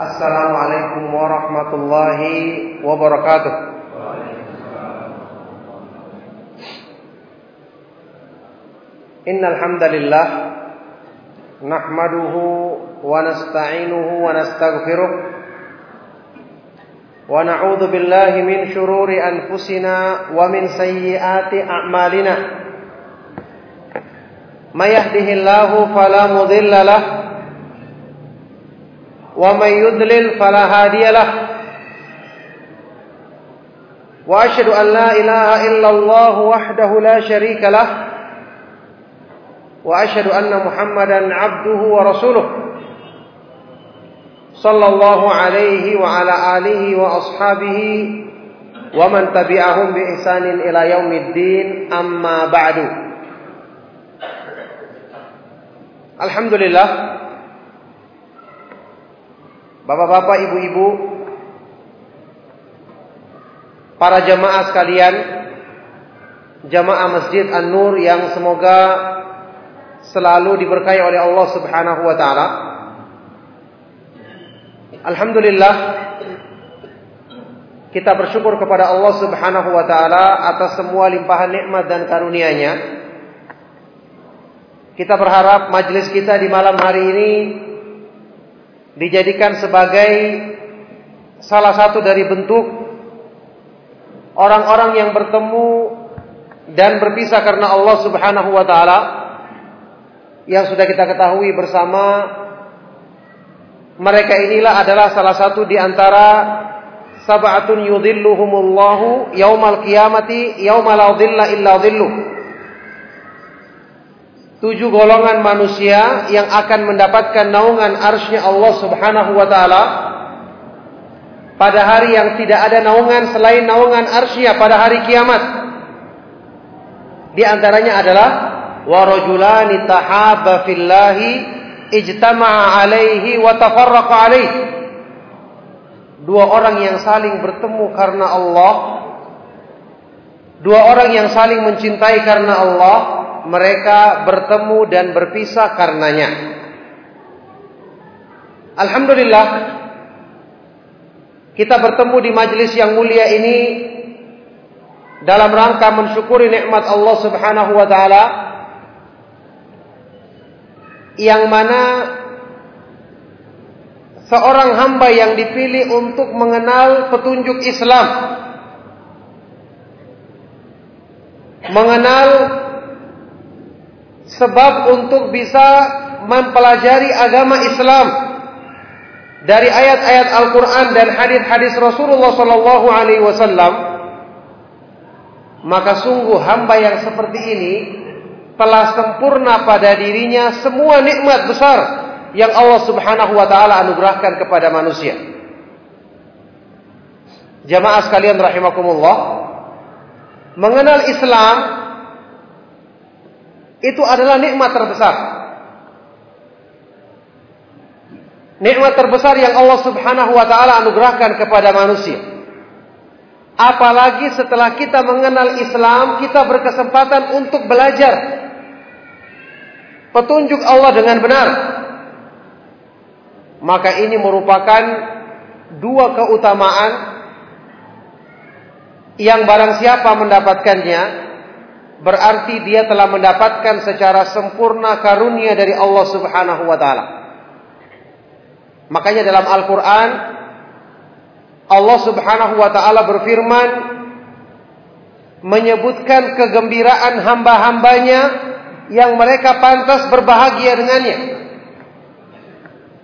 السلام عليكم ورحمة الله وبركاته إن الحمد لله نحمده ونستعينه ونستغفره ونعوذ بالله من شرور أنفسنا ومن سيئات أعمالنا ما يهده الله فلا مضل له ومن يضلل فلا هادي له. وأشهد أن لا إله إلا الله وحده لا شريك له. وأشهد أن محمدا عبده ورسوله. صلى الله عليه وعلى آله وأصحابه ومن تبعهم بإحسان إلى يوم الدين. أما بعد. الحمد لله. Bapak-bapak, ibu-ibu, para jamaah sekalian, jamaah Masjid An-Nur yang semoga selalu diberkahi oleh Allah Subhanahu wa taala. Alhamdulillah kita bersyukur kepada Allah Subhanahu wa taala atas semua limpahan nikmat dan karunia-Nya. Kita berharap majelis kita di malam hari ini dijadikan sebagai salah satu dari bentuk orang-orang yang bertemu dan berpisah karena Allah Subhanahu wa taala yang sudah kita ketahui bersama. Mereka inilah adalah salah satu di antara sab'atun yudhilluhumullahu yaumal qiyamati yauma la dhilla illa dhilluh tujuh golongan manusia yang akan mendapatkan naungan arsnya Allah subhanahu wa ta'ala pada hari yang tidak ada naungan selain naungan arsnya pada hari kiamat. Di antaranya adalah warajulani tahaba fillahi ijtama'a alaihi wa tafarraqa alaihi dua orang yang saling bertemu karena Allah dua orang yang saling mencintai karena Allah mereka bertemu dan berpisah karenanya. Alhamdulillah kita bertemu di majelis yang mulia ini dalam rangka mensyukuri nikmat Allah Subhanahu wa taala yang mana seorang hamba yang dipilih untuk mengenal petunjuk Islam mengenal sebab untuk bisa mempelajari agama Islam dari ayat-ayat Al-Quran dan hadis-hadis Rasulullah Sallallahu Alaihi Wasallam, maka sungguh hamba yang seperti ini telah sempurna pada dirinya semua nikmat besar yang Allah Subhanahu Wa Taala anugerahkan kepada manusia. Jamaah sekalian rahimakumullah, mengenal Islam itu adalah nikmat terbesar. Nikmat terbesar yang Allah Subhanahu wa taala anugerahkan kepada manusia. Apalagi setelah kita mengenal Islam, kita berkesempatan untuk belajar petunjuk Allah dengan benar. Maka ini merupakan dua keutamaan yang barang siapa mendapatkannya berarti dia telah mendapatkan secara sempurna karunia dari Allah Subhanahu wa taala. Makanya dalam Al-Qur'an Allah Subhanahu wa taala berfirman menyebutkan kegembiraan hamba-hambanya yang mereka pantas berbahagia dengannya.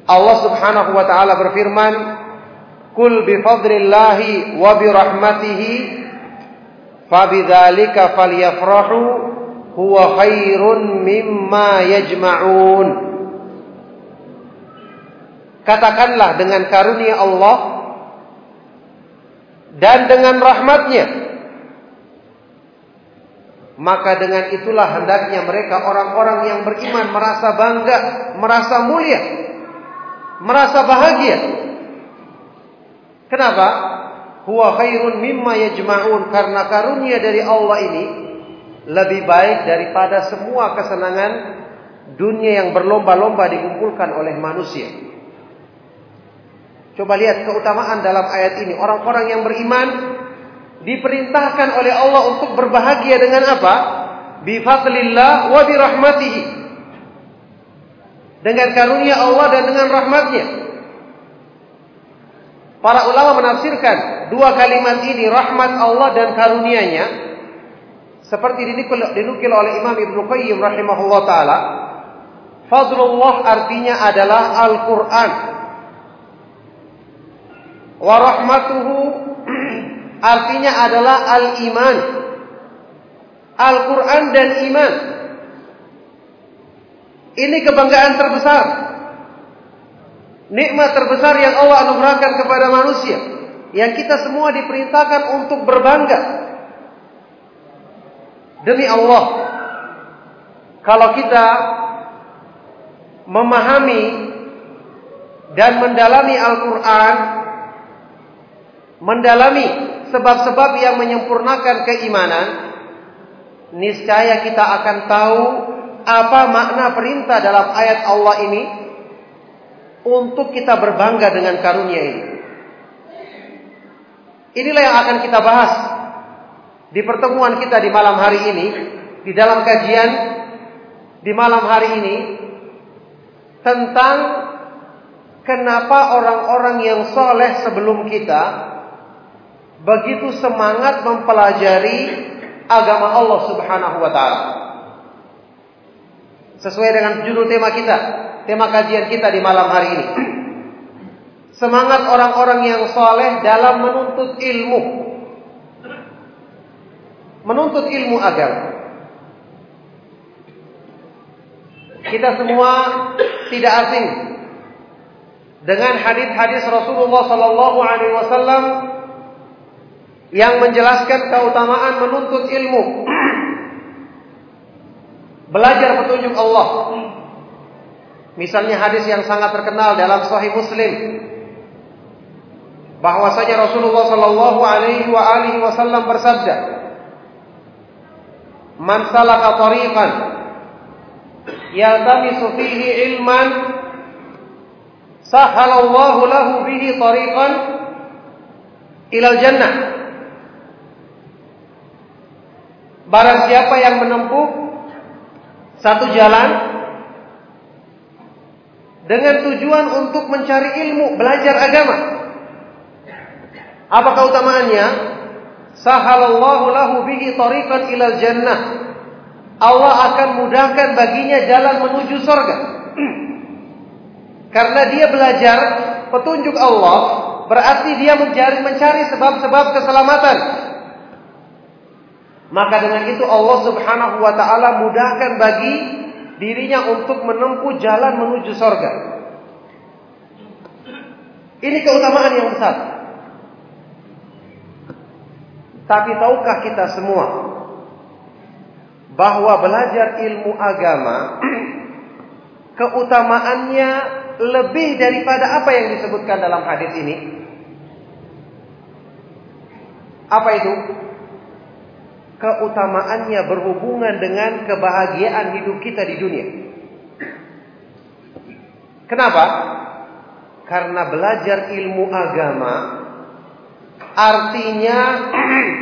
Allah Subhanahu wa taala berfirman, "Kul bi fadlillahi wa bi rahmatihi Fabidzalika falyafrahu huwa khairun mimma yajma'un. Katakanlah dengan karunia Allah dan dengan rahmatnya. Maka dengan itulah hendaknya mereka orang-orang yang beriman merasa bangga, merasa mulia, merasa bahagia. Kenapa? Huwa khairun mimma yajma'un karena karunia dari Allah ini lebih baik daripada semua kesenangan dunia yang berlomba-lomba dikumpulkan oleh manusia. Coba lihat keutamaan dalam ayat ini. Orang-orang yang beriman diperintahkan oleh Allah untuk berbahagia dengan apa? Bifadlillah wa birahmatihi. Dengan karunia Allah dan dengan rahmatnya. Para ulama menafsirkan dua kalimat ini rahmat Allah dan karunia-Nya seperti dinukil oleh Imam Ibnu Qayyim rahimahullah taala. Fadlullah artinya adalah Al-Qur'an Warahmatuhu artinya adalah al-iman. Al-Quran dan iman. Ini kebanggaan terbesar. Nikmat terbesar yang Allah anugerahkan kepada manusia. Yang kita semua diperintahkan untuk berbangga. Demi Allah. Kalau kita memahami dan mendalami Al-Quran mendalami sebab-sebab yang menyempurnakan keimanan, niscaya kita akan tahu apa makna perintah dalam ayat Allah ini untuk kita berbangga dengan karunia ini. Inilah yang akan kita bahas di pertemuan kita di malam hari ini, di dalam kajian di malam hari ini tentang kenapa orang-orang yang soleh sebelum kita begitu semangat mempelajari agama Allah Subhanahu wa taala. Sesuai dengan judul tema kita, tema kajian kita di malam hari ini. Semangat orang-orang yang soleh dalam menuntut ilmu. Menuntut ilmu agama. Kita semua tidak asing dengan hadis-hadis Rasulullah sallallahu alaihi wasallam yang menjelaskan keutamaan menuntut ilmu. Belajar petunjuk Allah. Misalnya hadis yang sangat terkenal dalam Sahih Muslim bahwasanya Rasulullah Shallallahu alaihi wa wasallam bersabda, "Man salaka tariqan yaltamisu fihi ilman sahalallahu lahu bihi tariqan ilal jannah." Barang siapa yang menempuh satu jalan dengan tujuan untuk mencari ilmu, belajar agama. Apa keutamaannya? Sahalallahu lahu bihi tariqan ilal jannah. Allah akan mudahkan baginya jalan menuju surga. Karena dia belajar petunjuk Allah, berarti dia mencari mencari sebab-sebab keselamatan maka dengan itu Allah Subhanahu wa taala mudahkan bagi dirinya untuk menempuh jalan menuju sorga. Ini keutamaan yang besar. Tapi tahukah kita semua bahwa belajar ilmu agama keutamaannya lebih daripada apa yang disebutkan dalam hadis ini? Apa itu? keutamaannya berhubungan dengan kebahagiaan hidup kita di dunia. Kenapa? Karena belajar ilmu agama artinya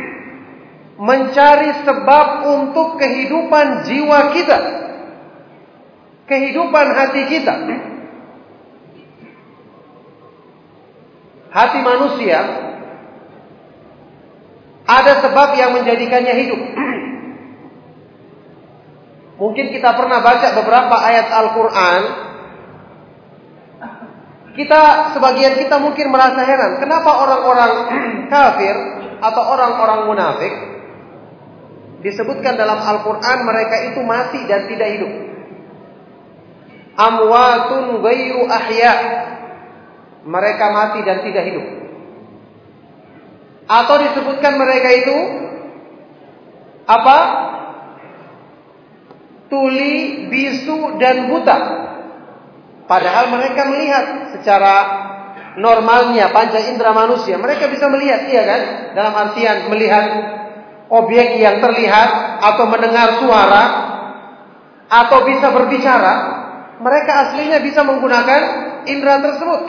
mencari sebab untuk kehidupan jiwa kita. Kehidupan hati kita. Hati manusia ada sebab yang menjadikannya hidup. Mungkin kita pernah baca beberapa ayat Al-Quran. Kita, sebagian kita mungkin merasa heran. Kenapa orang-orang kafir atau orang-orang munafik disebutkan dalam Al-Quran mereka itu mati dan tidak hidup. Amwatun ghairu ahya. Mereka mati dan tidak hidup. Atau disebutkan mereka itu apa? Tuli, bisu dan buta. Padahal mereka melihat secara normalnya panca indera manusia. Mereka bisa melihat, iya kan? Dalam artian melihat objek yang terlihat atau mendengar suara atau bisa berbicara. Mereka aslinya bisa menggunakan indera tersebut.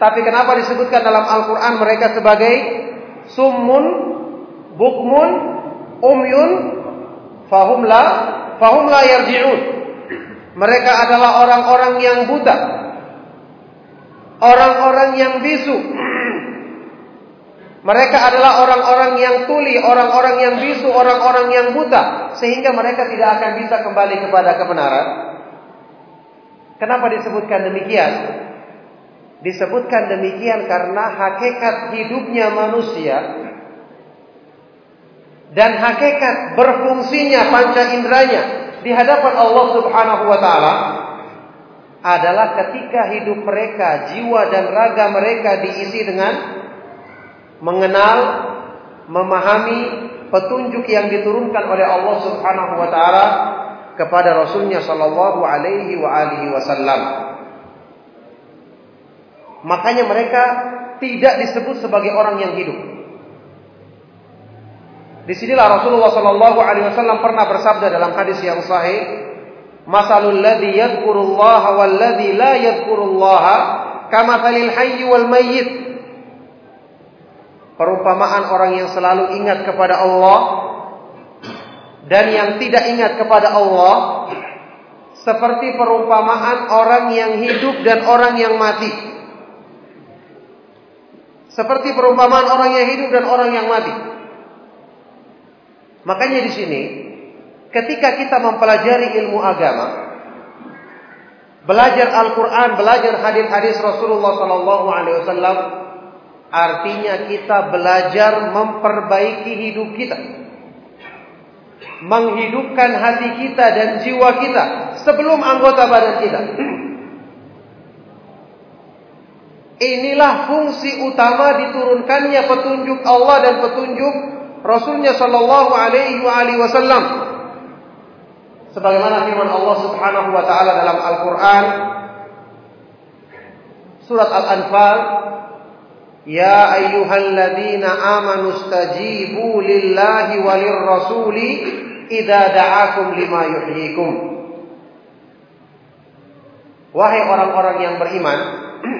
Tapi kenapa disebutkan dalam Al-Quran mereka sebagai summun, bukmun, umyun, fahumla, fahumla yarji'un. Mereka adalah orang-orang yang buta. Orang-orang yang bisu. Mereka adalah orang-orang yang tuli, orang-orang yang bisu, orang-orang yang buta. Sehingga mereka tidak akan bisa kembali kepada kebenaran. Kenapa disebutkan demikian? Disebutkan demikian karena hakikat hidupnya manusia dan hakikat berfungsinya panca inderanya di hadapan Allah Subhanahu wa taala adalah ketika hidup mereka, jiwa dan raga mereka diisi dengan mengenal, memahami petunjuk yang diturunkan oleh Allah Subhanahu wa taala kepada Rasulnya Shallallahu Alaihi wa alihi Wasallam. Makanya mereka tidak disebut sebagai orang yang hidup. Di sinilah Rasulullah Shallallahu Alaihi Wasallam pernah bersabda dalam hadis yang sahih, "Masalul ladzi yadhkurullaha wal ladzi la yadhkurullaha kama falil hayy wal mayyit." Perumpamaan orang yang selalu ingat kepada Allah dan yang tidak ingat kepada Allah seperti perumpamaan orang yang hidup dan orang yang mati. Seperti perumpamaan orang yang hidup dan orang yang mati. Makanya di sini ketika kita mempelajari ilmu agama, belajar Al-Qur'an, belajar hadis-hadis Rasulullah sallallahu alaihi wasallam, artinya kita belajar memperbaiki hidup kita. Menghidupkan hati kita dan jiwa kita sebelum anggota badan kita. Inilah fungsi utama diturunkannya petunjuk Allah dan petunjuk Rasulnya Shallallahu Alaihi Wasallam. Sebagaimana firman Allah Subhanahu Wa Taala dalam Al Quran surat Al Anfal, Ya ayyuhalladzina amanu stajibu lillahi walir rasuli idza da'akum lima yuhyikum. Wahai orang-orang yang beriman,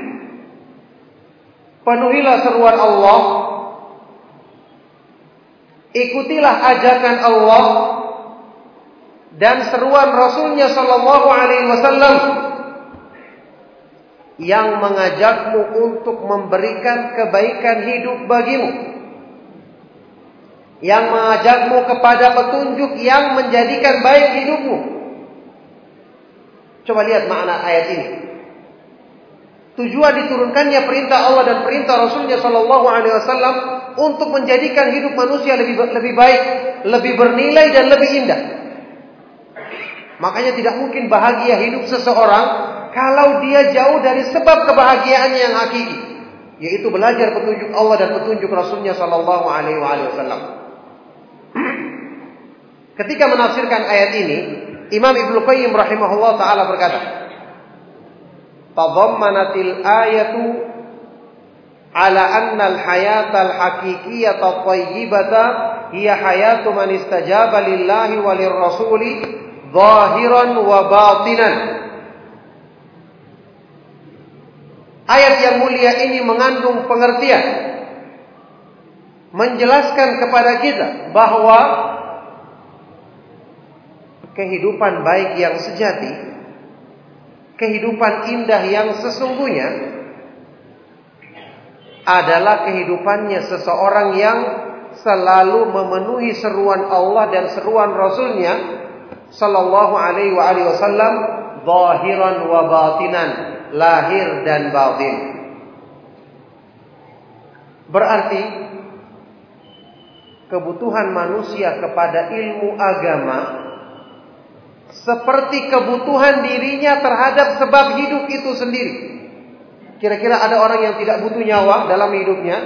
penuhilah seruan Allah Ikutilah ajakan Allah dan seruan Rasulnya Sallallahu Alaihi Wasallam yang mengajakmu untuk memberikan kebaikan hidup bagimu, yang mengajakmu kepada petunjuk yang menjadikan baik hidupmu. Coba lihat makna ayat ini. Tujuan diturunkannya perintah Allah dan perintah Rasulnya Sallallahu Alaihi Wasallam untuk menjadikan hidup manusia lebih lebih baik, lebih bernilai dan lebih indah. Makanya tidak mungkin bahagia hidup seseorang kalau dia jauh dari sebab kebahagiaannya yang hakiki, yaitu belajar petunjuk Allah dan petunjuk Rasulnya Sallallahu Alaihi Wasallam. Ketika menafsirkan ayat ini, Imam Ibnu Qayyim rahimahullah taala berkata, "Tadammanatil ayatu ala anna al-hayata al-haqiqiyata thayyibata hiya hayatu man istajaba lillahi wa lirrasuli zahiran wa batinan." Ayat yang mulia ini mengandung pengertian menjelaskan kepada kita bahwa kehidupan baik yang sejati, kehidupan indah yang sesungguhnya adalah kehidupannya seseorang yang selalu memenuhi seruan Allah dan seruan Rasulnya Sallallahu Alaihi Wasallam zahiran wa batinan lahir dan batin. Berarti kebutuhan manusia kepada ilmu agama seperti kebutuhan dirinya terhadap sebab hidup itu sendiri. Kira-kira ada orang yang tidak butuh nyawa dalam hidupnya?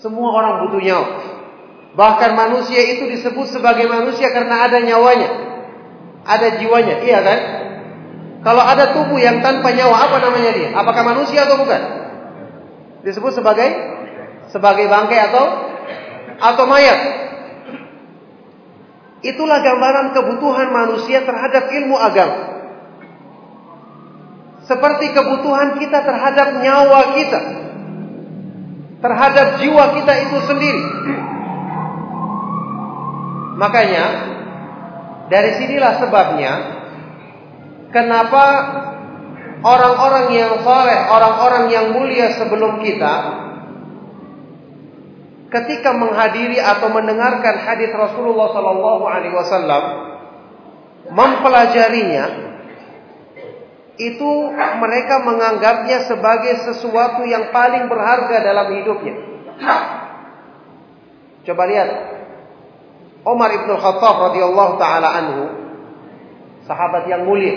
Semua orang butuh nyawa. Bahkan manusia itu disebut sebagai manusia karena ada nyawanya. Ada jiwanya, iya kan? Kalau ada tubuh yang tanpa nyawa, apa namanya dia? Apakah manusia atau bukan? Disebut sebagai sebagai bangkai atau atau mayat. Itulah gambaran kebutuhan manusia terhadap ilmu agama. seperti kebutuhan kita terhadap nyawa kita, terhadap jiwa kita itu sendiri. Makanya dari sinilah sebabnya kenapa orang-orang yang soleh, orang-orang yang mulia sebelum kita ketika menghadiri atau mendengarkan hadis Rasulullah Wasallam mempelajarinya itu mereka menganggapnya sebagai sesuatu yang paling berharga dalam hidupnya. Coba lihat Umar ibn Khattab radhiyallahu taala anhu, sahabat yang mulia,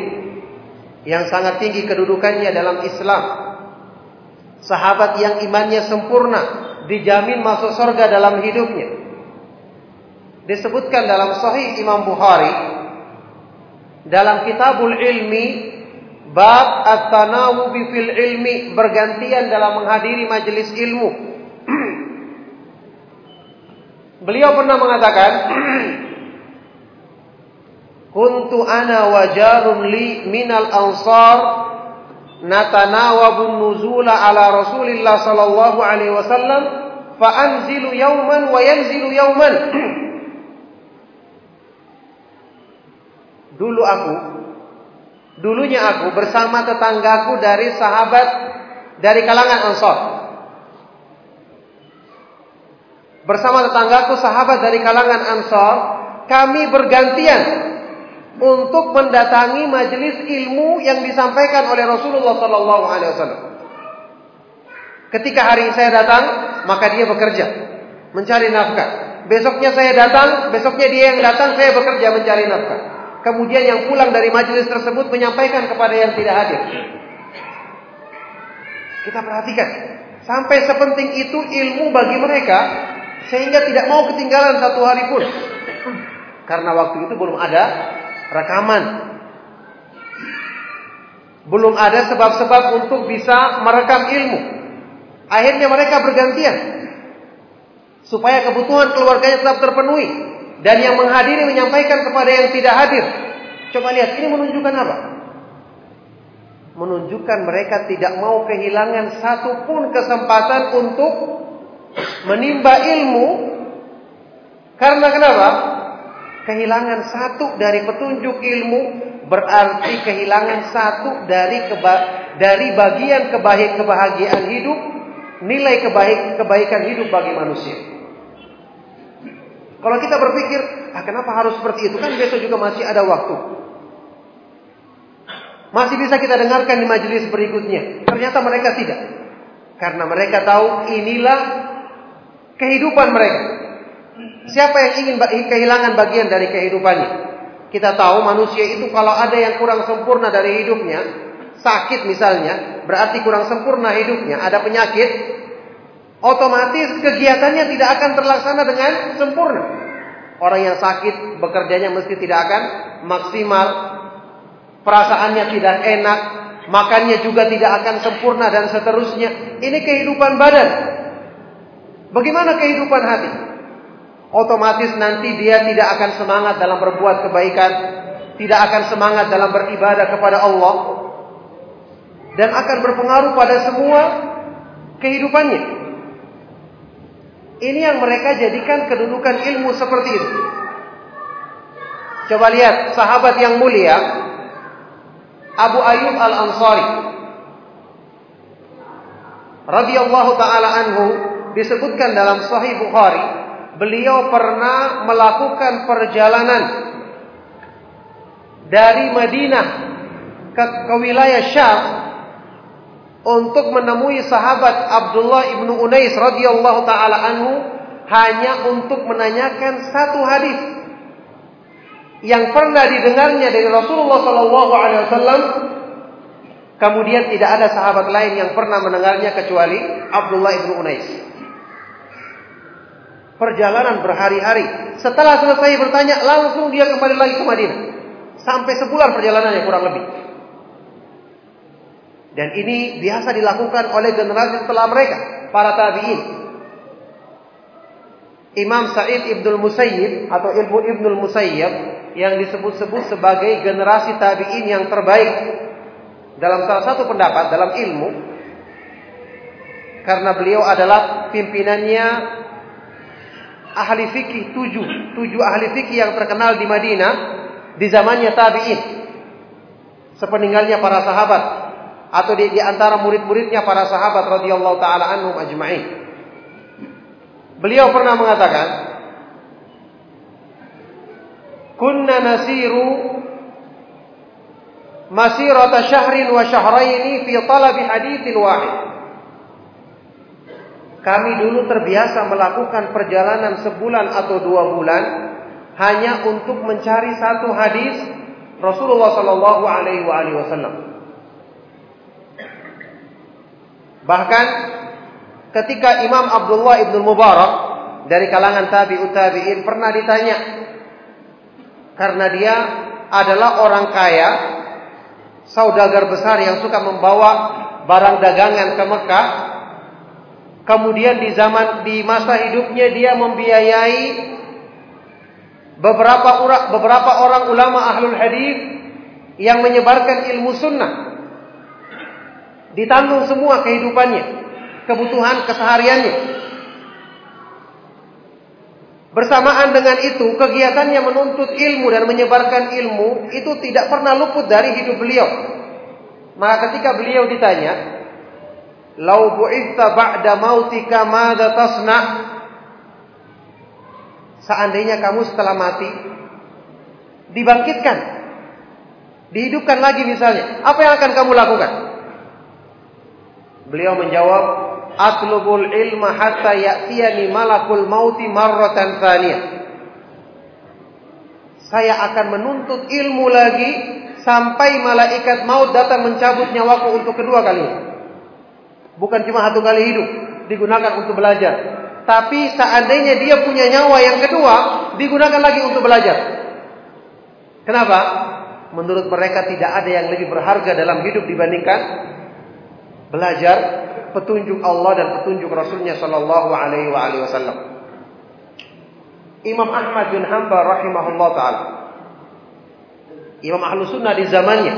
yang sangat tinggi kedudukannya dalam Islam, sahabat yang imannya sempurna, dijamin masuk surga dalam hidupnya. Disebutkan dalam Sahih Imam Bukhari dalam Kitabul Ilmi Bab at-tanawubi fil ilmi bergantian dalam menghadiri majelis ilmu. Beliau pernah mengatakan, "Kuntu ana wajarun li minal ansar natanawabu nuzula ala Rasulillah sallallahu alaihi wasallam fa anzilu yawman wa yanzilu yawman." Dulu aku Dulunya aku bersama tetanggaku dari sahabat dari kalangan Ansor. Bersama tetanggaku sahabat dari kalangan Ansor, kami bergantian untuk mendatangi majelis ilmu yang disampaikan oleh Rasulullah sallallahu alaihi wasallam. Ketika hari saya datang, maka dia bekerja mencari nafkah. Besoknya saya datang, besoknya dia yang datang, saya bekerja mencari nafkah. Kemudian yang pulang dari majelis tersebut menyampaikan kepada yang tidak hadir. Kita perhatikan. Sampai sepenting itu ilmu bagi mereka. Sehingga tidak mau ketinggalan satu hari pun. Karena waktu itu belum ada rekaman. Belum ada sebab-sebab untuk bisa merekam ilmu. Akhirnya mereka bergantian. Supaya kebutuhan keluarganya tetap terpenuhi dan yang menghadiri menyampaikan kepada yang tidak hadir. Coba lihat, ini menunjukkan apa? Menunjukkan mereka tidak mau kehilangan satu pun kesempatan untuk menimba ilmu. Karena kenapa? Kehilangan satu dari petunjuk ilmu berarti kehilangan satu dari keba dari bagian kebaik kebahagiaan hidup, nilai kebaik kebaikan hidup bagi manusia. Kalau kita berpikir, ah kenapa harus seperti itu? Kan besok juga masih ada waktu. Masih bisa kita dengarkan di majelis berikutnya. Ternyata mereka tidak. Karena mereka tahu inilah kehidupan mereka. Siapa yang ingin kehilangan bagian dari kehidupannya? Kita tahu manusia itu kalau ada yang kurang sempurna dari hidupnya, sakit misalnya, berarti kurang sempurna hidupnya, ada penyakit, otomatis kegiatannya tidak akan terlaksana dengan sempurna. Orang yang sakit bekerjanya mesti tidak akan maksimal, perasaannya tidak enak, makannya juga tidak akan sempurna dan seterusnya. Ini kehidupan badan. Bagaimana kehidupan hati? Otomatis nanti dia tidak akan semangat dalam berbuat kebaikan, tidak akan semangat dalam beribadah kepada Allah, dan akan berpengaruh pada semua kehidupannya. Ini yang mereka jadikan kedudukan ilmu seperti itu. Coba lihat sahabat yang mulia Abu Ayyub Al-Ansari radhiyallahu taala anhu disebutkan dalam Sahih Bukhari beliau pernah melakukan perjalanan dari Madinah ke, ke wilayah Syam untuk menemui sahabat Abdullah ibnu Unais radhiyallahu taala anhu hanya untuk menanyakan satu hadis yang pernah didengarnya dari Rasulullah Shallallahu Alaihi Wasallam. Kemudian tidak ada sahabat lain yang pernah mendengarnya kecuali Abdullah ibnu Unais. Perjalanan berhari-hari. Setelah selesai bertanya, langsung dia kembali lagi ke Madinah. Sampai sebulan perjalanannya kurang lebih. Dan ini biasa dilakukan oleh generasi setelah mereka, para tabi'in. Imam Sa'id Ibnul Musayyib atau Ilmu Ibnul Musayyib yang disebut-sebut sebagai generasi tabi'in yang terbaik. dalam salah satu pendapat dalam ilmu karena beliau adalah pimpinannya ahli fikih tujuh. Tujuh ahli fikih yang terkenal di Madinah di zamannya tabiin. Sepeninggalnya para sahabat. Atau di, di antara murid-muridnya para sahabat radhiyallahu taala anhum ajma'in. Beliau pernah mengatakan kunna nasiru masirata syahrin wa syahraini fi talabi haditsin wahid. Kami dulu terbiasa melakukan perjalanan sebulan atau dua bulan hanya untuk mencari satu hadis Rasulullah Sallallahu Alaihi Wasallam. Bahkan ketika Imam Abdullah ibn Mubarak dari kalangan tabi'ut tabi'in pernah ditanya karena dia adalah orang kaya saudagar besar yang suka membawa barang dagangan ke Mekah. Kemudian di zaman di masa hidupnya dia membiayai beberapa orang, beberapa orang ulama ahlul hadis yang menyebarkan ilmu sunnah. Ditanggung semua kehidupannya, kebutuhan kesehariannya. Bersamaan dengan itu, kegiatannya menuntut ilmu dan menyebarkan ilmu itu tidak pernah luput dari hidup beliau. Maka ketika beliau ditanya, "Lau bu'itha ba'da mautika madza tasna?" Seandainya kamu setelah mati dibangkitkan, dihidupkan lagi misalnya, apa yang akan kamu lakukan? Beliau menjawab, atlubul ilma hatta ya'tiyani malakul mauti marratan thaniyah. Saya akan menuntut ilmu lagi sampai malaikat maut datang mencabut nyawaku untuk kedua kalinya. Bukan cuma satu kali hidup digunakan untuk belajar, tapi seandainya dia punya nyawa yang kedua digunakan lagi untuk belajar. Kenapa? Menurut mereka tidak ada yang lebih berharga dalam hidup dibandingkan belajar petunjuk Allah dan petunjuk Rasulnya Shallallahu Alaihi Wasallam. Imam Ahmad bin Hanbal rahimahullah taala, Imam Ahlu Sunnah di zamannya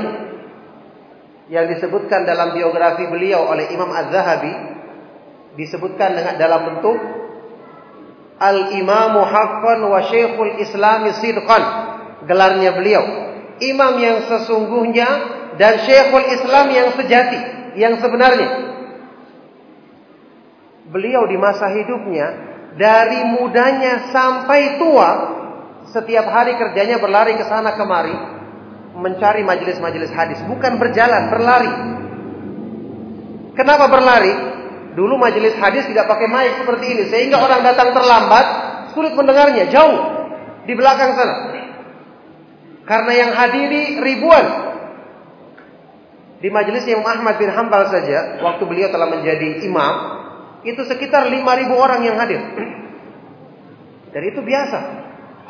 yang disebutkan dalam biografi beliau oleh Imam Az-Zahabi disebutkan dengan dalam bentuk Al-Imamu Haqqan wa Syekhul Islami Sidqan gelarnya beliau. Imam yang sesungguhnya dan Syekhul Islam yang sejati yang sebenarnya. Beliau di masa hidupnya dari mudanya sampai tua setiap hari kerjanya berlari ke sana kemari mencari majelis-majelis hadis. Bukan berjalan berlari. Kenapa berlari? Dulu majelis hadis tidak pakai mic seperti ini. Sehingga orang datang terlambat sulit mendengarnya. Jauh. Di belakang sana. Karena yang hadiri ribuan. Di majelis Imam Ahmad bin Hambal saja waktu beliau telah menjadi imam itu sekitar 5.000 orang yang hadir. Dan itu biasa.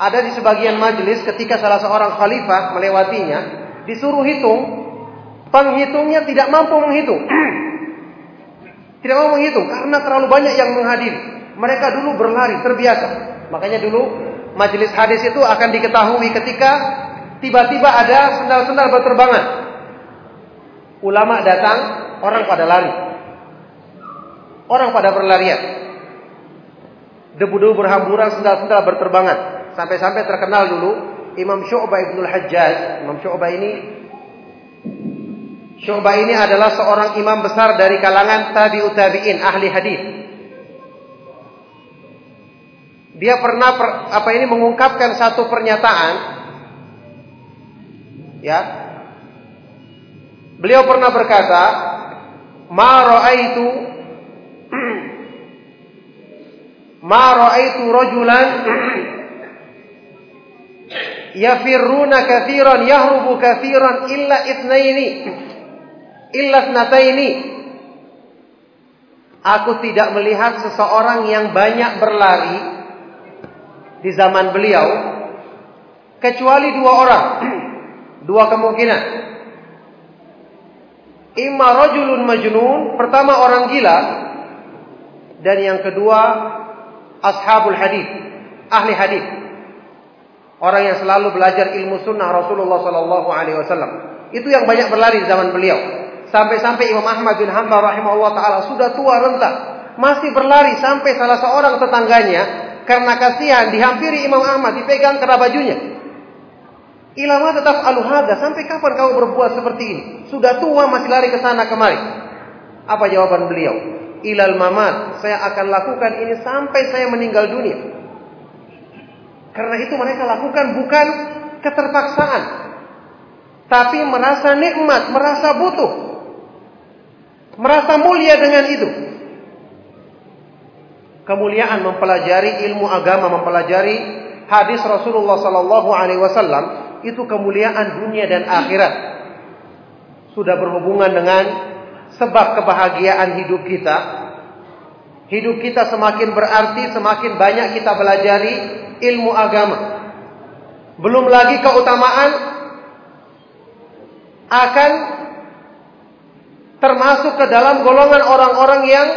Ada di sebagian majelis ketika salah seorang khalifah melewatinya, disuruh hitung, penghitungnya tidak mampu menghitung. tidak mampu menghitung karena terlalu banyak yang menghadiri. Mereka dulu berlari terbiasa. Makanya dulu majelis hadis itu akan diketahui ketika tiba-tiba ada sendal-sendal berterbangan. Ulama datang, orang pada lari. Orang pada berlarian. Debu-debu berhamburan, sendal-sendal berterbangan. Sampai-sampai terkenal dulu Imam Syu'bah Ibnul Hajjaj. Imam Syu'bah ini Syu'bah ini adalah seorang imam besar dari kalangan tabi'ut tabi'in, ahli hadis. Dia pernah per, apa ini mengungkapkan satu pernyataan ya. Beliau pernah berkata, "Ma ra'aitu Ma ra'aitu rajulan yafirruna kathiran yahrubu kathiran illa itsnaini illa snataini Aku tidak melihat seseorang yang banyak berlari di zaman beliau kecuali dua orang. dua kemungkinan. Imma rajulun majnun, pertama orang gila, dan yang kedua ashabul hadis, ahli hadis. Orang yang selalu belajar ilmu sunnah Rasulullah Sallallahu Alaihi Wasallam. Itu yang banyak berlari di zaman beliau. Sampai-sampai Imam Ahmad bin Hanbal rahimahullah taala sudah tua renta, masih berlari sampai salah seorang tetangganya karena kasihan dihampiri Imam Ahmad dipegang kena bajunya. Ilama tetap aluhada sampai kapan kau berbuat seperti ini? Sudah tua masih lari ke sana kemari. Apa jawaban beliau? Ilal mamat, saya akan lakukan ini sampai saya meninggal dunia. Karena itu mereka lakukan bukan keterpaksaan, tapi merasa nikmat, merasa butuh, merasa mulia dengan itu. Kemuliaan mempelajari ilmu agama, mempelajari hadis Rasulullah Sallallahu Alaihi Wasallam itu kemuliaan dunia dan akhirat. Sudah berhubungan dengan sebab kebahagiaan hidup kita. Hidup kita semakin berarti, semakin banyak kita belajari ilmu agama. Belum lagi keutamaan akan termasuk ke dalam golongan orang-orang yang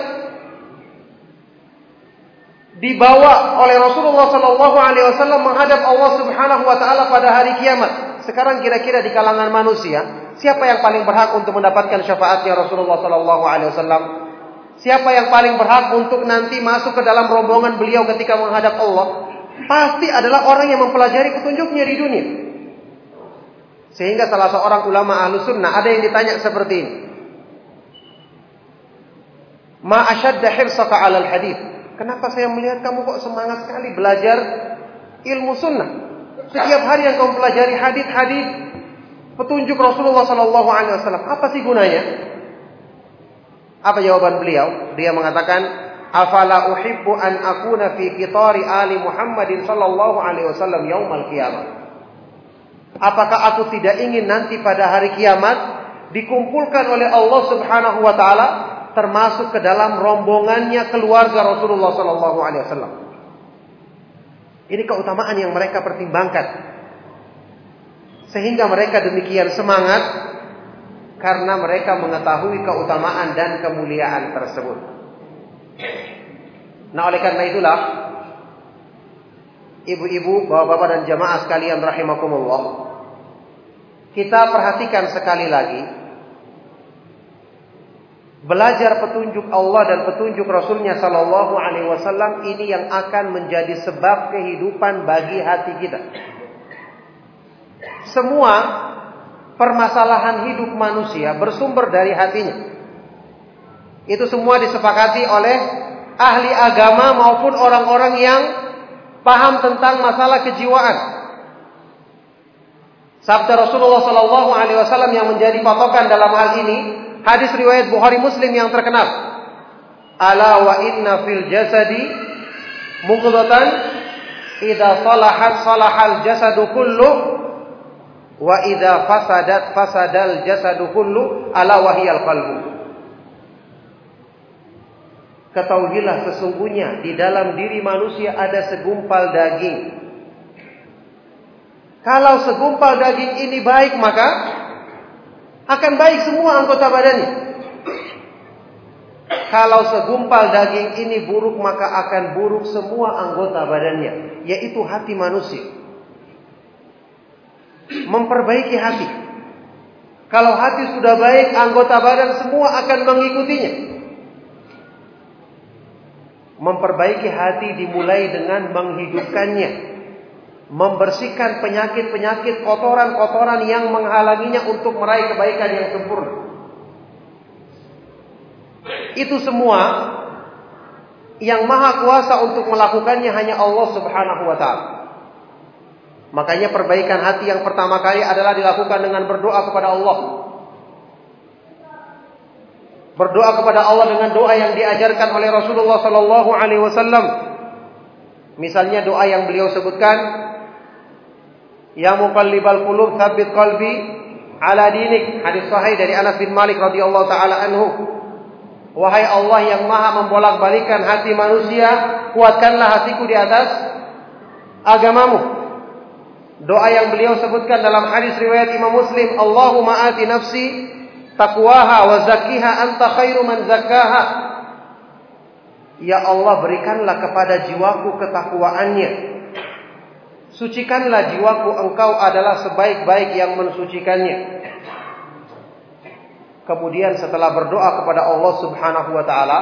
dibawa oleh Rasulullah Sallallahu Alaihi Wasallam menghadap Allah Subhanahu Wa Taala pada hari kiamat. Sekarang kira-kira di kalangan manusia siapa yang paling berhak untuk mendapatkan syafaatnya Rasulullah Sallallahu Alaihi Wasallam? Siapa yang paling berhak untuk nanti masuk ke dalam rombongan beliau ketika menghadap Allah? Pasti adalah orang yang mempelajari petunjuknya di dunia. Sehingga salah seorang ulama ahlu sunnah ada yang ditanya seperti ini. Ma asyadda hirsaka alal hadith. Kenapa saya melihat kamu kok semangat sekali belajar ilmu sunnah? Setiap hari yang kamu pelajari hadith-hadith petunjuk Rasulullah Wasallam. Apa sih gunanya? Apa jawaban beliau? Dia mengatakan, afala uhibbu an akuna fi qitari ali Muhammadin sallallahu alaihi wasallam yaumal qiyamah Apakah aku tidak ingin nanti pada hari kiamat dikumpulkan oleh Allah Subhanahu wa taala termasuk ke dalam rombongannya keluarga Rasulullah sallallahu alaihi wasallam. Ini keutamaan yang mereka pertimbangkan. Sehingga mereka demikian semangat karena mereka mengetahui keutamaan dan kemuliaan tersebut. Nah oleh karena itulah Ibu-ibu, bapak-bapak dan jamaah sekalian rahimakumullah Kita perhatikan sekali lagi Belajar petunjuk Allah dan petunjuk Rasulnya Sallallahu Alaihi Wasallam ini yang akan menjadi sebab kehidupan bagi hati kita. Semua permasalahan hidup manusia bersumber dari hatinya. Itu semua disepakati oleh ahli agama maupun orang-orang yang paham tentang masalah kejiwaan. Sabda Rasulullah Sallallahu Alaihi Wasallam yang menjadi patokan dalam hal ini hadis riwayat Bukhari Muslim yang terkenal. Ala wa inna fil jasadi mughdatan idza salahat salahal jasadu kullu wa idza fasadat fasadal jasadu kullu ala wahiyal qalbu. Ketahuilah sesungguhnya di dalam diri manusia ada segumpal daging. Kalau segumpal daging ini baik maka akan baik semua anggota badannya. Kalau segumpal daging ini buruk maka akan buruk semua anggota badannya, yaitu hati manusia. Memperbaiki hati. Kalau hati sudah baik, anggota badan semua akan mengikutinya. Memperbaiki hati dimulai dengan menghidupkannya. Membersihkan penyakit-penyakit kotoran-kotoran yang menghalanginya untuk meraih kebaikan yang sempurna. Itu semua yang maha kuasa untuk melakukannya hanya Allah subhanahu wa ta'ala. Makanya perbaikan hati yang pertama kali adalah dilakukan dengan berdoa kepada Allah. Berdoa kepada Allah dengan doa yang diajarkan oleh Rasulullah sallallahu alaihi wasallam. Misalnya doa yang beliau sebutkan, Ya muqallibal qulub tsabbit qalbi ala dinik. Hadis sahih dari Anas bin Malik radhiyallahu taala anhu. Wahai Allah yang maha membolak-balikan hati manusia, kuatkanlah hatiku di atas agamamu. Doa yang beliau sebutkan dalam hadis riwayat Imam Muslim, Allahumma ati nafsi Takwaha wa zakiha anta khairu man zakkaha. Ya Allah berikanlah kepada jiwaku ketakwaannya. Sucikanlah jiwaku engkau adalah sebaik-baik yang mensucikannya. kemudian setelah berdoa kepada Allah Subhanahu wa taala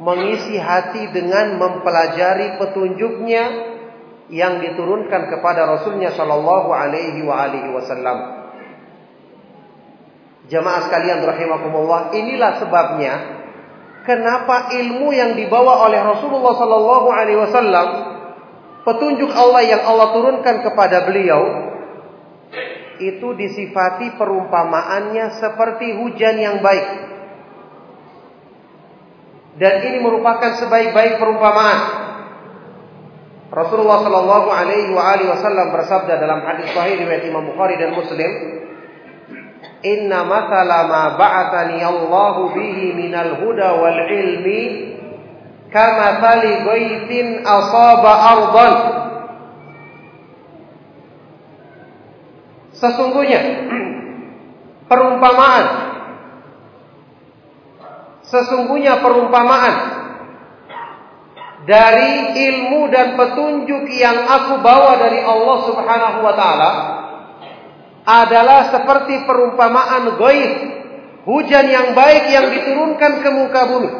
mengisi hati dengan mempelajari petunjuknya yang diturunkan kepada Rasulnya Shallallahu Alaihi Wasallam. Jamaah sekalian rahimakumullah, inilah sebabnya kenapa ilmu yang dibawa oleh Rasulullah Shallallahu Alaihi Wasallam, petunjuk Allah yang Allah turunkan kepada beliau, itu disifati perumpamaannya seperti hujan yang baik. Dan ini merupakan sebaik-baik perumpamaan. Rasulullah Shallallahu Alaihi Wasallam bersabda dalam hadis sahih riwayat Imam Bukhari dan Muslim, Inna mathala ma ba'atani Allah bihi minal huda wal ilmi kama thali ghaithin asaba ardan. Sesungguhnya perumpamaan sesungguhnya perumpamaan dari ilmu dan petunjuk yang aku bawa dari Allah Subhanahu wa taala adalah seperti perumpamaan goib, hujan yang baik yang diturunkan ke muka bumi.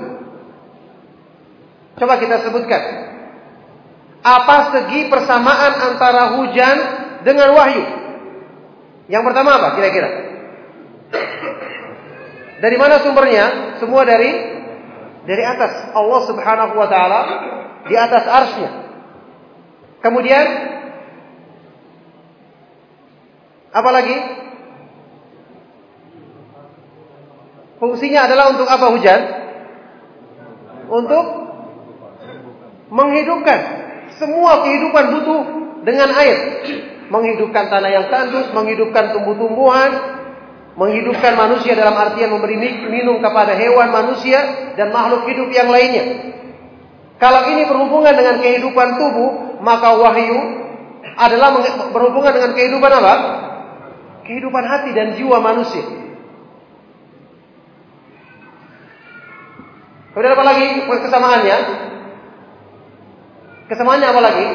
Coba kita sebutkan. Apa segi persamaan antara hujan dengan wahyu? Yang pertama apa kira-kira? Dari mana sumbernya? Semua dari dari atas. Allah Subhanahu wa taala di atas arsnya. Kemudian apa lagi? Fungsinya adalah untuk apa hujan? Untuk menghidupkan. Semua kehidupan butuh dengan air menghidupkan tanah yang tandus, menghidupkan tumbuh-tumbuhan, menghidupkan manusia dalam artian memberi minum kepada hewan, manusia, dan makhluk hidup yang lainnya. Kalau ini berhubungan dengan kehidupan tubuh, maka wahyu adalah berhubungan dengan kehidupan apa? Kehidupan hati dan jiwa manusia. Kemudian apa lagi kesamaannya? Kesamaannya apa lagi?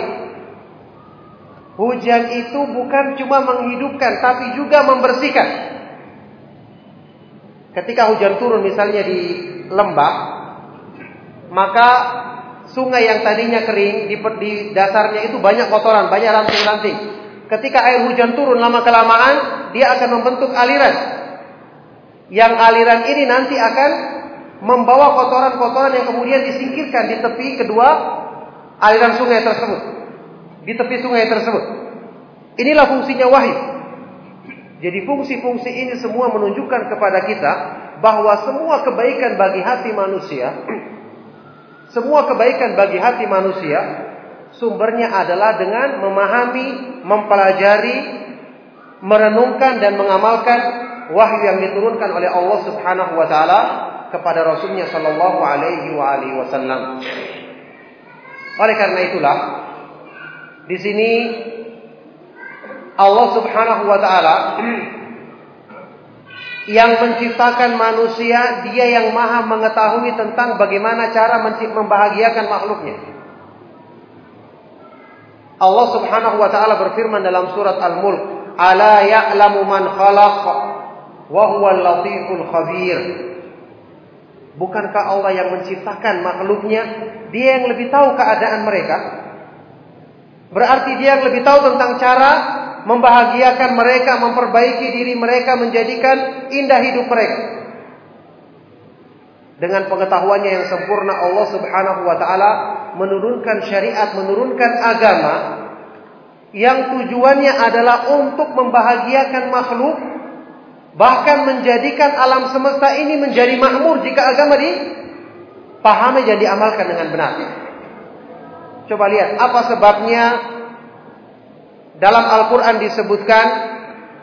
Hujan itu bukan cuma menghidupkan tapi juga membersihkan. Ketika hujan turun misalnya di lembah, maka sungai yang tadinya kering di, di dasarnya itu banyak kotoran, banyak ranting-ranting. Ketika air hujan turun lama kelamaan, dia akan membentuk aliran. Yang aliran ini nanti akan membawa kotoran-kotoran yang kemudian disingkirkan di tepi kedua aliran sungai tersebut di tepi sungai tersebut. Inilah fungsinya wahyu. Jadi fungsi-fungsi ini semua menunjukkan kepada kita bahwa semua kebaikan bagi hati manusia, semua kebaikan bagi hati manusia sumbernya adalah dengan memahami, mempelajari, merenungkan dan mengamalkan wahyu yang diturunkan oleh Allah Subhanahu wa taala kepada Rasulnya Shallallahu alaihi wasallam. Oleh karena itulah di sini Allah Subhanahu wa taala yang menciptakan manusia, dia yang maha mengetahui tentang bagaimana cara membahagiakan makhluknya. Allah Subhanahu wa taala berfirman dalam surat Al-Mulk, "Ala ya'lamu man khalaq wa huwal latiful khabir." Bukankah Allah yang menciptakan makhluknya, dia yang lebih tahu keadaan mereka? Berarti dia yang lebih tahu tentang cara membahagiakan mereka, memperbaiki diri mereka, menjadikan indah hidup mereka. Dengan pengetahuannya yang sempurna Allah Subhanahu wa taala menurunkan syariat, menurunkan agama yang tujuannya adalah untuk membahagiakan makhluk bahkan menjadikan alam semesta ini menjadi makmur jika agama dipahami dan diamalkan dengan benar. Coba lihat apa sebabnya dalam Al-Quran disebutkan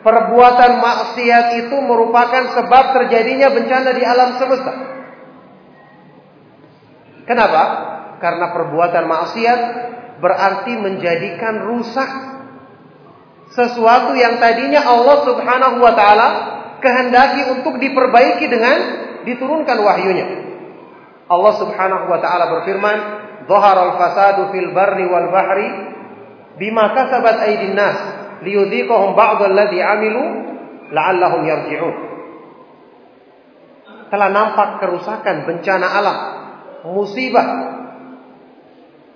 perbuatan maksiat itu merupakan sebab terjadinya bencana di alam semesta. Kenapa? Karena perbuatan maksiat berarti menjadikan rusak sesuatu yang tadinya Allah Subhanahu wa taala kehendaki untuk diperbaiki dengan diturunkan wahyunya. Allah Subhanahu wa taala berfirman, al fasadu fil barri wal bahri bima kasabat aydin nas liyudhiqahum ba'd alladhi amilu la'allahum yarji'un." telah nampak kerusakan, bencana alam, musibah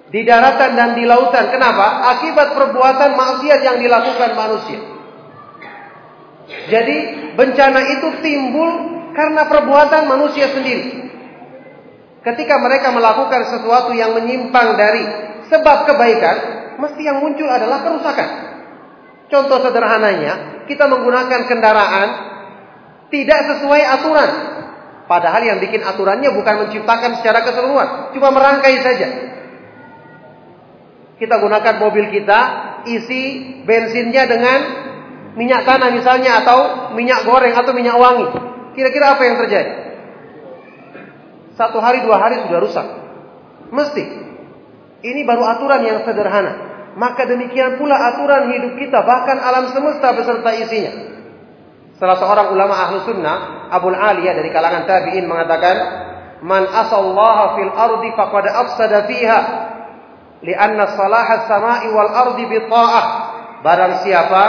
di daratan dan di lautan. Kenapa? Akibat perbuatan maksiat yang dilakukan manusia. Jadi bencana itu timbul karena perbuatan manusia sendiri. Ketika mereka melakukan sesuatu yang menyimpang dari sebab kebaikan, mesti yang muncul adalah kerusakan. Contoh sederhananya, kita menggunakan kendaraan tidak sesuai aturan. Padahal yang bikin aturannya bukan menciptakan secara keseluruhan, cuma merangkai saja. Kita gunakan mobil kita, isi bensinnya dengan minyak tanah misalnya atau minyak goreng atau minyak wangi. Kira-kira apa yang terjadi? Satu hari dua hari sudah rusak. Mesti. Ini baru aturan yang sederhana. Maka demikian pula aturan hidup kita bahkan alam semesta beserta isinya. Salah seorang ulama ahlu sunnah, Abu Aliyah dari kalangan tabi'in mengatakan, Man asallaha fil ardi faqad afsada fiha. Lianna salaha samai wal ardi bita'ah. Barang siapa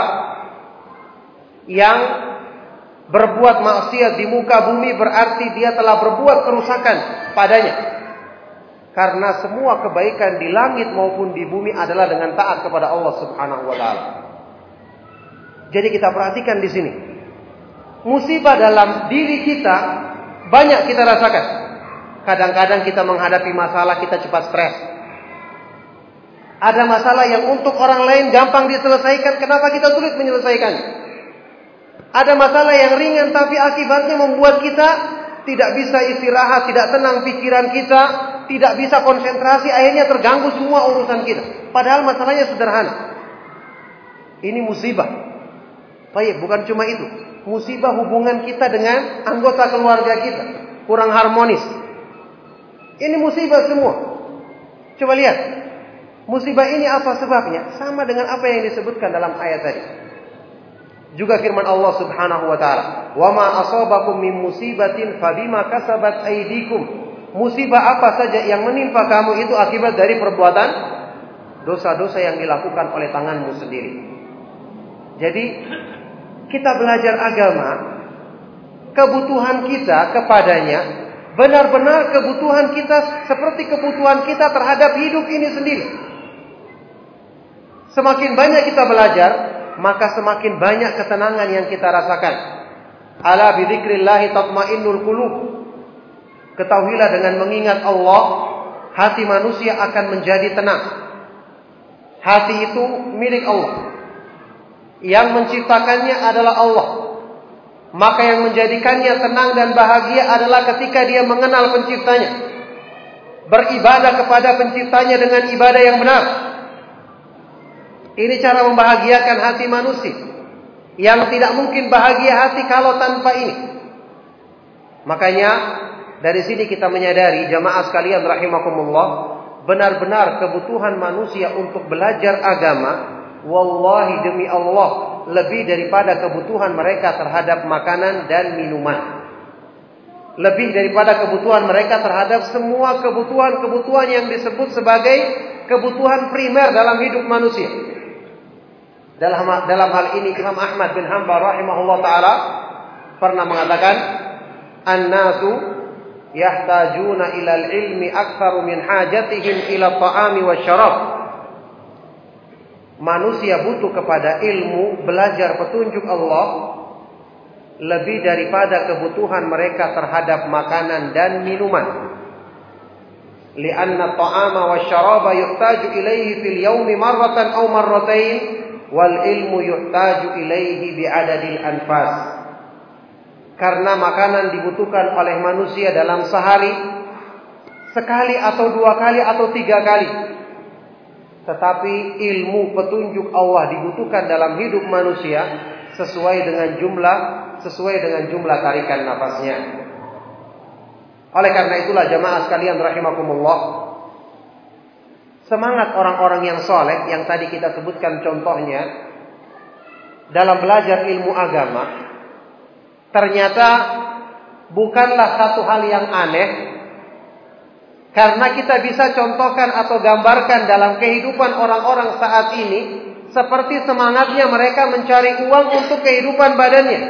yang berbuat maksiat di muka bumi berarti dia telah berbuat kerusakan padanya. Karena semua kebaikan di langit maupun di bumi adalah dengan taat kepada Allah Subhanahu wa taala. Jadi kita perhatikan di sini musibah dalam diri kita banyak kita rasakan. Kadang-kadang kita menghadapi masalah kita cepat stres. Ada masalah yang untuk orang lain gampang diselesaikan, kenapa kita sulit menyelesaikan? Ada masalah yang ringan tapi akibatnya membuat kita tidak bisa istirahat, tidak tenang pikiran kita, tidak bisa konsentrasi, akhirnya terganggu semua urusan kita. Padahal masalahnya sederhana. Ini musibah. Baik, bukan cuma itu musibah hubungan kita dengan anggota keluarga kita kurang harmonis. Ini musibah semua. Coba lihat. Musibah ini apa sebabnya? Sama dengan apa yang disebutkan dalam ayat tadi. Juga firman Allah Subhanahu wa taala, "Wa ma asabakum min musibatin fabima kasabat aydikum." Musibah apa saja yang menimpa kamu itu akibat dari perbuatan dosa-dosa yang dilakukan oleh tanganmu sendiri. Jadi kita belajar agama, kebutuhan kita kepadanya benar-benar kebutuhan kita seperti kebutuhan kita terhadap hidup ini sendiri. Semakin banyak kita belajar, maka semakin banyak ketenangan yang kita rasakan. Ala bidzikrillah tatmainnul qulub. Ketahuilah dengan mengingat Allah, hati manusia akan menjadi tenang. Hati itu milik Allah. Yang menciptakannya adalah Allah. Maka yang menjadikannya tenang dan bahagia adalah ketika dia mengenal penciptanya. Beribadah kepada penciptanya dengan ibadah yang benar. Ini cara membahagiakan hati manusia. Yang tidak mungkin bahagia hati kalau tanpa ini. Makanya dari sini kita menyadari jamaah sekalian rahimakumullah. Benar-benar kebutuhan manusia untuk belajar agama Wallahi demi Allah lebih daripada kebutuhan mereka terhadap makanan dan minuman. Lebih daripada kebutuhan mereka terhadap semua kebutuhan-kebutuhan yang disebut sebagai kebutuhan primer dalam hidup manusia. Dalam dalam hal ini Imam Ahmad bin Hanbal rahimahullah taala pernah mengatakan an-nasu yahtajuna ila al-ilmi aktsaru min hajatihim ila at-ta'ami wasyarab manusia butuh kepada ilmu, belajar petunjuk Allah lebih daripada kebutuhan mereka terhadap makanan dan minuman. Lianna ta'ama wa syaraba yuhtaju ilaihi fil yawmi marratan aw marratain wal ilmu yuhtaju ilaihi bi'adadil anfas. Karena makanan dibutuhkan oleh manusia dalam sehari sekali atau dua kali atau tiga kali tetapi ilmu petunjuk Allah dibutuhkan dalam hidup manusia sesuai dengan jumlah sesuai dengan jumlah tarikan nafasnya. Oleh karena itulah jamaah sekalian rahimakumullah semangat orang-orang yang soleh yang tadi kita sebutkan contohnya dalam belajar ilmu agama ternyata bukanlah satu hal yang aneh karena kita bisa contohkan atau gambarkan dalam kehidupan orang-orang saat ini seperti semangatnya mereka mencari uang untuk kehidupan badannya.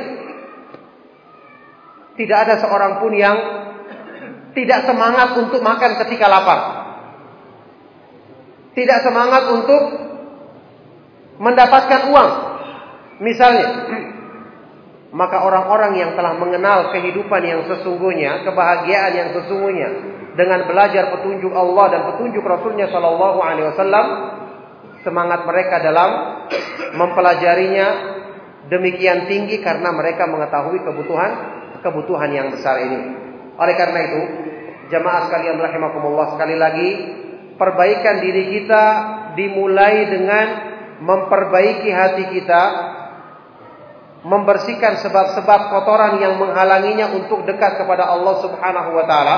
Tidak ada seorang pun yang tidak semangat untuk makan ketika lapar. Tidak semangat untuk mendapatkan uang. Misalnya, maka orang-orang yang telah mengenal kehidupan yang sesungguhnya, kebahagiaan yang sesungguhnya dengan belajar petunjuk Allah dan petunjuk Rasulnya Shallallahu Alaihi Wasallam, semangat mereka dalam mempelajarinya demikian tinggi karena mereka mengetahui kebutuhan kebutuhan yang besar ini. Oleh karena itu, jamaah sekalian rahimakumullah sekali lagi, perbaikan diri kita dimulai dengan memperbaiki hati kita membersihkan sebab-sebab kotoran yang menghalanginya untuk dekat kepada Allah Subhanahu wa taala.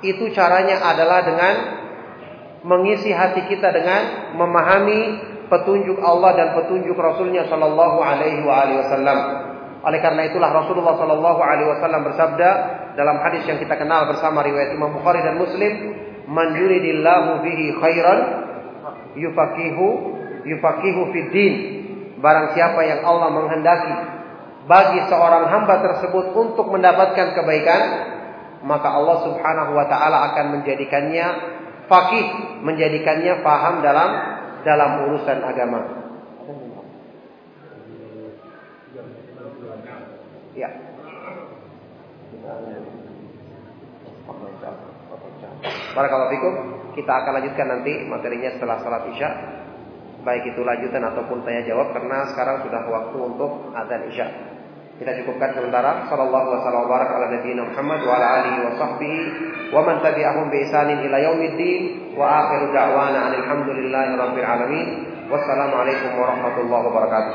Itu caranya adalah dengan mengisi hati kita dengan memahami petunjuk Allah dan petunjuk Rasulnya Shallallahu Alaihi Wasallam. Oleh karena itulah Rasulullah Shallallahu Alaihi Wasallam bersabda dalam hadis yang kita kenal bersama riwayat Imam Bukhari dan Muslim, "Man yuridillahu bihi khairan yufakihu yufakihu fid din." Barang siapa yang Allah menghendaki bagi seorang hamba tersebut untuk mendapatkan kebaikan, maka Allah Subhanahu wa taala akan menjadikannya fakih, menjadikannya paham dalam dalam urusan agama. Ya. Barakallahu fikum. Kita akan lanjutkan nanti materinya setelah salat Isya baik itu lanjutan ataupun tanya jawab karena sekarang sudah waktu untuk adzan isya. Kita cukupkan sementara. Sallallahu wasallam barak ala nabiyina Muhammad wa ala alihi wa sahbihi wa man tabi'ahum bi ihsanin ila yaumiddin wa akhiru da'wana alhamdulillahi rabbil alamin. Wassalamualaikum warahmatullahi wabarakatuh.